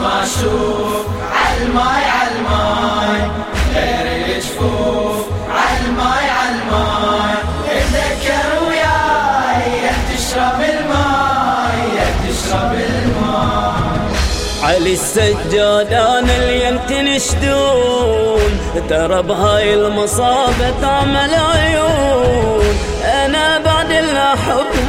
ما أشوف عالماي عالماي غير الجفوف عالماي عالماي اتذكر وياي تشرب الماي تشرب الماي. علي السجاد أنا اللي تنشدون ترى بهاي المصابة تعمل عيون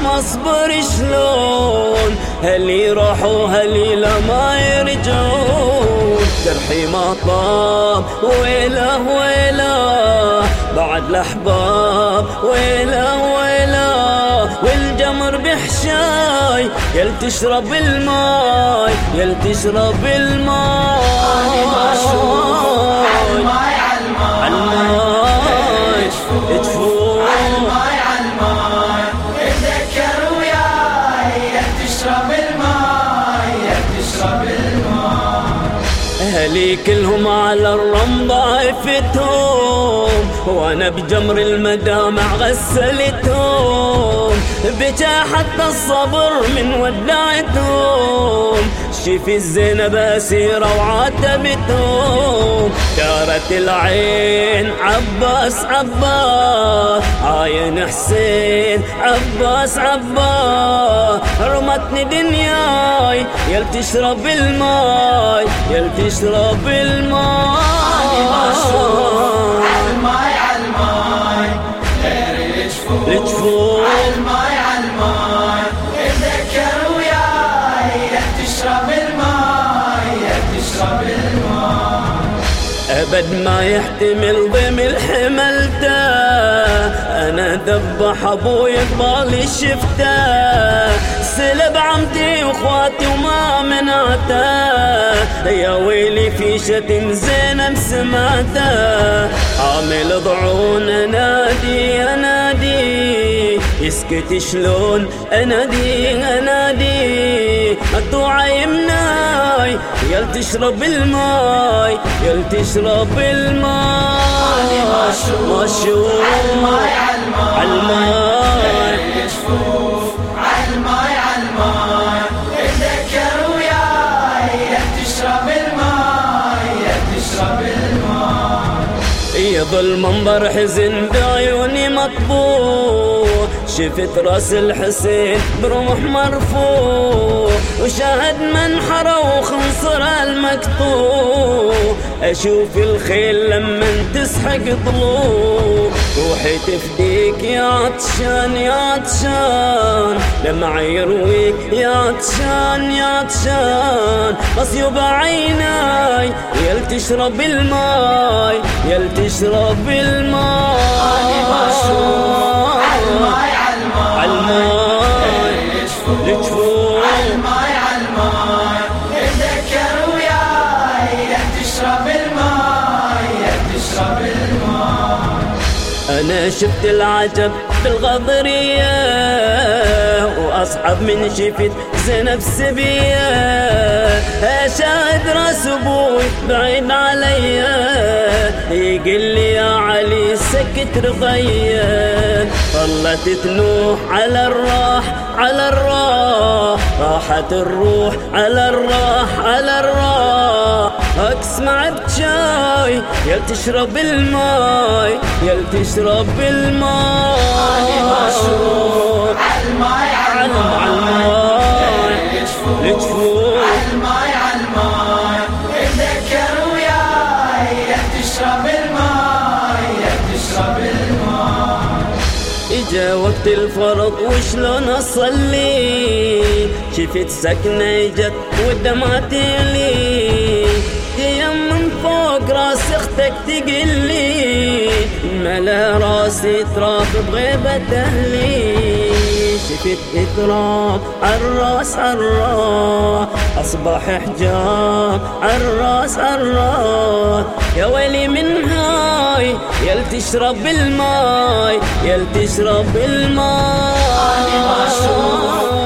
ما اصبر شلون؟ هل يروحوا هل ما يرجعون؟ جرحي ما طاب ويله ويله. بعد الأحباب ويله ويله. والجمر بحشاي يل تشرب الماي يل تشرب الماي. عالماي عالماي الماي. تفوت عالماي كلهم على الرمضة عفتهم وأنا بجمر المدامع غسلتهم. بكى حتى الصبر من ودعتهم. شفي الزينب أسيرة وعاتبتهم. دارت العين عباس عباس عاين حسين عباس عباس. رمتني دنياي يل تشرب الماي يل تشرب الماي. عالماي عالماي غير الجفوف الجفوف عالماي عالماي اتذكر وياي تشرب الماي تشرب الماي أبد ما يحتمل ضم الحمل ده. أنا ذبح أبوي قبالي شفته. سلب عمتي وإخواتي وما منعته. يا ويلي في شتم زينب سمعته عامل ضعون أنادي أنادي. يسكت شلون أنادي أنادي. مقطوعة يمناي يل تشرب الماي يل تشرب الماي. مشروب عالماي عالماي الماي. يظل منظر حزن بعيوني مطبوع. شفت راس الحسين برمح مرفوع. وشاهد منحره وخنصر المقطوع. أشوف الخيل لما تسحق طلوع. روحي تفديك يا عطشان يا عطشان. دمع يرويك يا عطشان يا عطشان. اصيب عيناي يل تشرب الماي يل تشرب الماي. أنا شفت العجب بالغضرية وأصعب من شفت زينب سبية. أشاهد راس أبوي بعيد عليا يقول لي يا علي سكت رضيا ظلت تنوح على الراح على الراح راحت الروح على الراح على الراح. اسمع بشاي يل تشرب الماي يل تشرب الماي عالماي علم عالماي عالماي الجفوف عالماي عالماي اتذكر وياي تشرب الماي تشرب الماي اجا وقت الفرض وشلون اصلي شفت سكنة اجت والدمعة تلي يم من فوق راس أختك تقلي ملا راسي تراب بغيبة أهلي شفت اضراب عالراس عالراس أصبح حجاب عالراس عالراس يا ويلي من هاي يل تشرب الماي يل تشرب الماي. عالماي